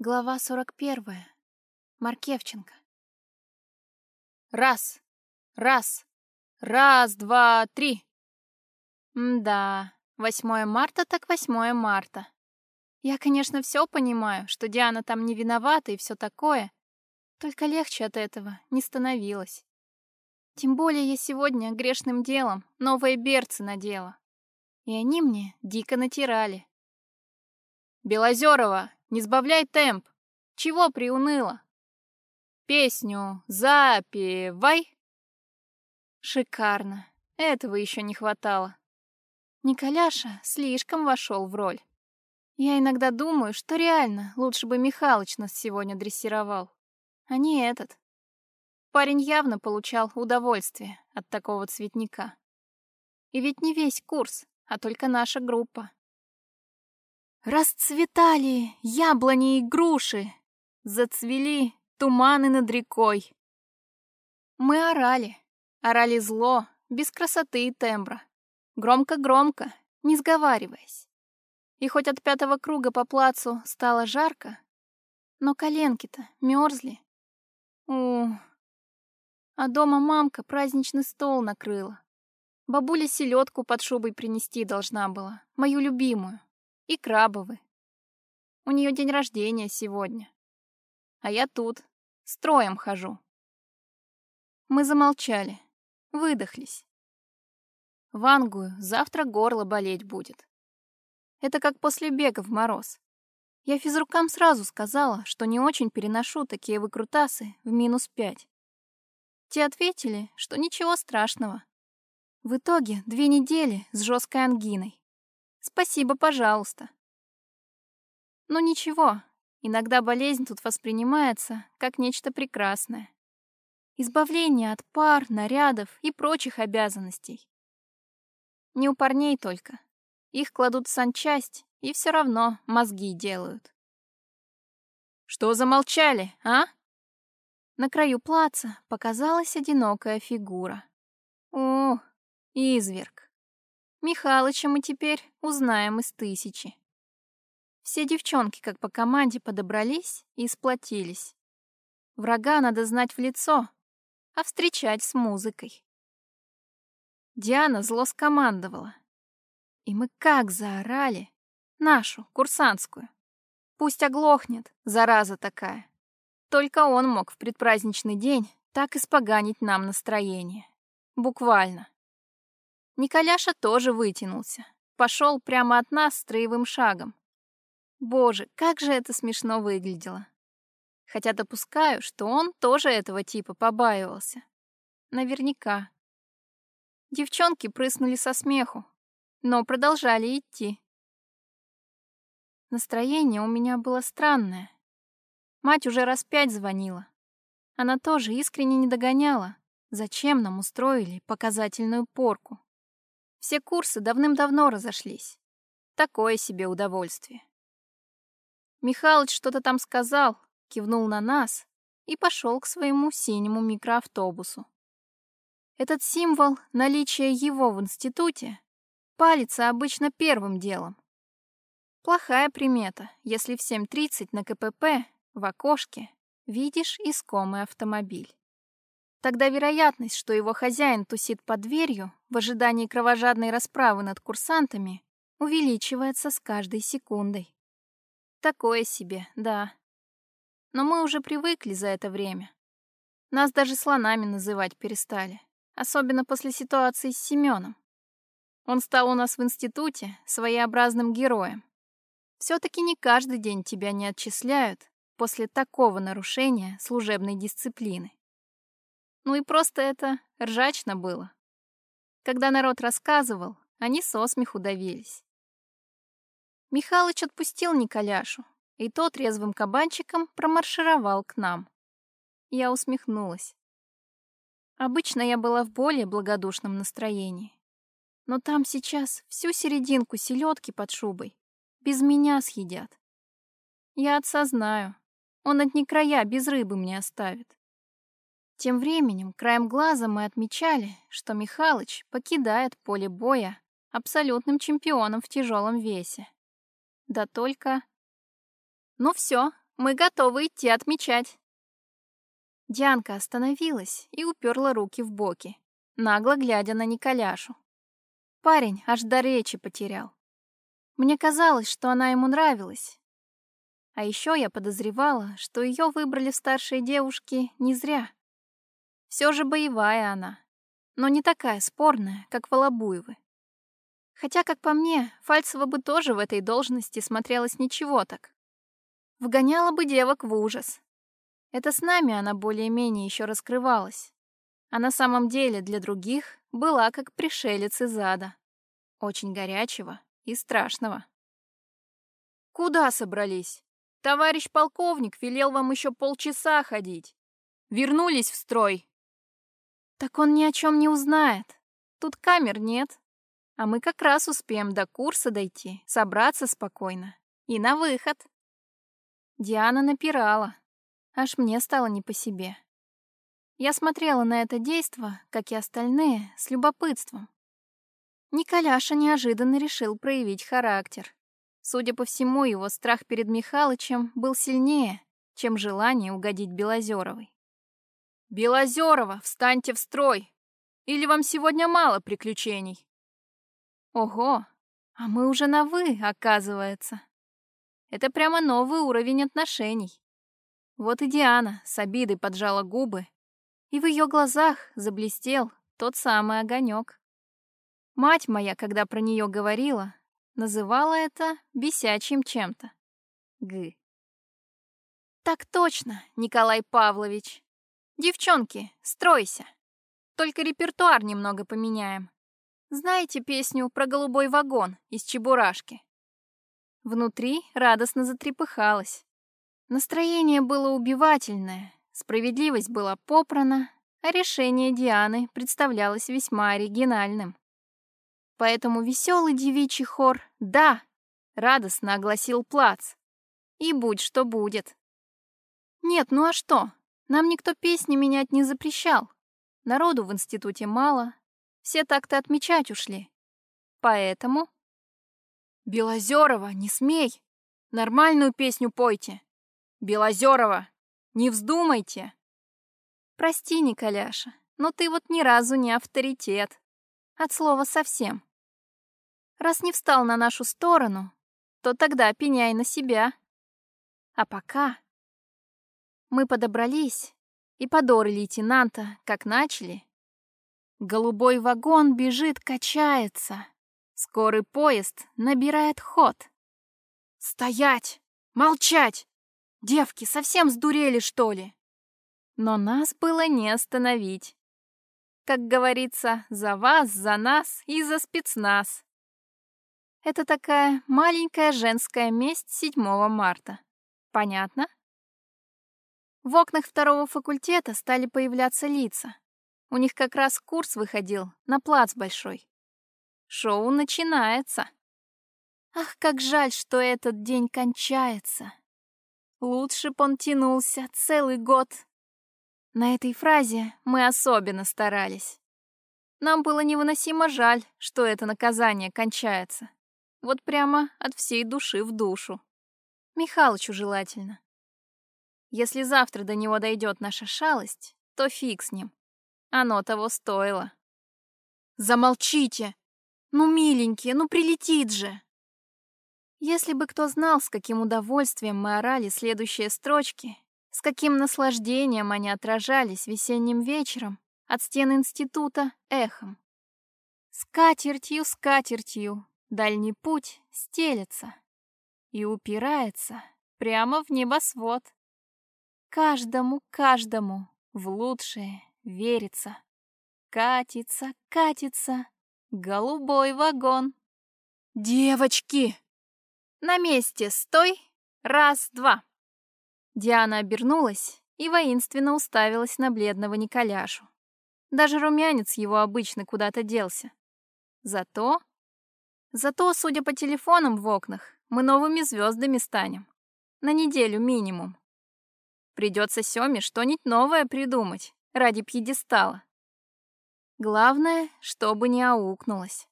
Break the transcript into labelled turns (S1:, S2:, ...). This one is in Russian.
S1: Глава 41. Маркевченко.
S2: Раз, раз, раз, два, три.
S1: М-да, 8 марта так 8 марта. Я, конечно, все понимаю, что Диана там не виновата и все такое, только легче от этого не становилось. Тем более я сегодня грешным делом новые берцы надела. И они мне дико натирали.
S2: Белозерова, не сбавляй темп. Чего приуныла? Песню запевай.
S1: Шикарно. Этого еще не хватало. Николяша слишком вошел в роль. Я иногда думаю, что реально лучше бы Михалыч нас сегодня дрессировал, а не этот. Парень явно получал удовольствие от такого цветника. И ведь не весь курс, а только наша группа. Расцветали яблони и груши, зацвели туманы над рекой. Мы орали, орали зло, без красоты и тембра. Громко-громко, не сговариваясь. И хоть от пятого круга по плацу стало жарко, но коленки-то мерзли. У, а дома мамка праздничный стол накрыла. Бабуля селедку под шубой принести должна была, мою любимую и крабовы. У нее день рождения сегодня. А я тут, строем хожу. Мы замолчали, выдохлись. Вангую, завтра горло болеть будет. Это как после бега в мороз. Я физрукам сразу сказала, что не очень переношу такие выкрутасы в минус пять. Те ответили, что ничего страшного. В итоге две недели с жесткой ангиной. Спасибо, пожалуйста. Ну ничего, иногда болезнь тут воспринимается как нечто прекрасное. Избавление от пар, нарядов и прочих обязанностей. Не у парней только. Их кладут в санчасть, и все равно мозги делают.
S2: «Что замолчали, а?»
S1: На краю плаца показалась одинокая фигура. О, изверг. Михалыча мы теперь узнаем из тысячи. Все девчонки, как по команде, подобрались и сплотились. Врага надо знать в лицо, а встречать с музыкой. Диана зло скомандовала. И мы как заорали. Нашу, курсантскую. Пусть оглохнет, зараза такая. Только он мог в предпраздничный день так испоганить нам настроение. Буквально. Николяша тоже вытянулся. Пошел прямо от нас строевым шагом. Боже, как же это смешно выглядело. Хотя допускаю, что он тоже этого типа побаивался. Наверняка. Девчонки прыснули со смеху, но продолжали идти. Настроение у меня было странное. Мать уже раз пять звонила. Она тоже искренне не догоняла, зачем нам устроили показательную порку. Все курсы давным-давно разошлись. Такое себе удовольствие. Михалыч что-то там сказал, кивнул на нас и пошел к своему синему микроавтобусу. Этот символ наличия его в институте палится обычно первым делом. Плохая примета, если в 7.30 на КПП в окошке видишь искомый автомобиль. Тогда вероятность, что его хозяин тусит под дверью в ожидании кровожадной расправы над курсантами, увеличивается с каждой секундой. Такое себе, да. Но мы уже привыкли за это время. Нас даже слонами называть перестали, особенно после ситуации с Семеном. Он стал у нас в институте своеобразным героем. Все-таки не каждый день тебя не отчисляют после такого нарушения служебной дисциплины. Ну и просто это ржачно было. Когда народ рассказывал, они со смеху давились. Михалыч отпустил Николяшу, и тот резвым кабанчиком промаршировал к нам. Я усмехнулась. Обычно я была в более благодушном настроении. Но там сейчас всю серединку селедки под шубой без меня съедят. Я отца знаю. Он одни края без рыбы мне оставит. Тем временем, краем глаза мы отмечали, что Михалыч покидает поле боя абсолютным чемпионом в тяжелом весе. Да только... Ну все, Мы готовы идти отмечать. Дианка остановилась и уперла руки в боки, нагло глядя на Николяшу. Парень аж до речи потерял. Мне казалось, что она ему нравилась. А еще я подозревала, что ее выбрали старшие девушки не зря. Все же боевая она, но не такая спорная, как Волобуевы. Хотя, как по мне, Фальцева бы тоже в этой должности смотрелась ничего так. Вгоняла бы девок в ужас. Это с нами она более-менее еще раскрывалась. А на самом деле для других была как пришелец из ада. Очень горячего и страшного. «Куда собрались? Товарищ полковник велел вам еще полчаса ходить. Вернулись в строй». «Так он ни о чем не узнает. Тут камер нет. А мы как раз успеем до курса дойти, собраться спокойно. И на выход». Диана напирала. Аж мне стало не по себе. Я смотрела на это действо, как и остальные, с любопытством. Николяша неожиданно решил проявить характер. Судя по всему, его страх перед Михалычем был сильнее, чем желание угодить Белозеровой. «Белозерова, встаньте в строй! Или вам сегодня мало приключений?» «Ого, а мы уже на «вы», оказывается. Это прямо новый уровень отношений». Вот и Диана с обидой поджала губы, и в ее глазах заблестел тот самый огонек. Мать моя, когда про нее говорила, называла это бесячим чем-то. Г. Так точно, Николай Павлович. Девчонки, стройся. Только репертуар немного поменяем. Знаете песню про голубой вагон из Чебурашки? Внутри радостно затрепыхалось. Настроение было убивательное, справедливость была попрана, а решение Дианы представлялось весьма оригинальным. Поэтому веселый девичий хор «Да!» радостно огласил плац. И будь что будет. Нет, ну а что? Нам никто песни менять не запрещал. Народу в институте мало. Все так-то отмечать ушли. Поэтому... Белозерова, не смей! Нормальную песню пойте. Белозерова, не вздумайте. Прости, Николяша, но ты вот ни разу не авторитет. От слова совсем. Раз не встал на нашу сторону, то тогда пеняй на себя. А пока... Мы подобрались, и подоры лейтенанта, как начали. Голубой вагон бежит, качается. Скорый поезд набирает ход. Стоять! Молчать! Девки совсем сдурели, что ли? Но нас было не остановить. Как говорится, за вас, за нас и за спецназ. Это такая маленькая женская месть 7 марта. Понятно? В окнах второго факультета стали появляться лица. У них как раз курс выходил на плац большой. Шоу начинается. Ах, как жаль, что этот день кончается. Лучше б он тянулся целый год. На этой фразе мы особенно старались. Нам было невыносимо жаль, что это наказание кончается. Вот прямо от всей души в душу. Михалычу желательно. Если завтра до него дойдет наша шалость, то фиг с ним. Оно того стоило. Замолчите! Ну, миленькие, ну прилетит же! Если бы кто знал, с каким удовольствием мы орали следующие строчки, с каким наслаждением они отражались весенним вечером от стен института эхом. Скатертью, скатертью, Дальний путь стелется и упирается прямо в небосвод. Каждому, каждому в лучшее верится. Катится, катится голубой вагон. «Девочки!» «На месте, стой! Раз, два!» Диана обернулась и воинственно уставилась на бледного Николяшу. Даже румянец его обычно куда-то делся. Зато Зато, судя по телефонам в окнах, мы новыми звездами станем. На неделю минимум. Придется Сёме что-нибудь новое придумать ради пьедестала. Главное, чтобы не аукнулось.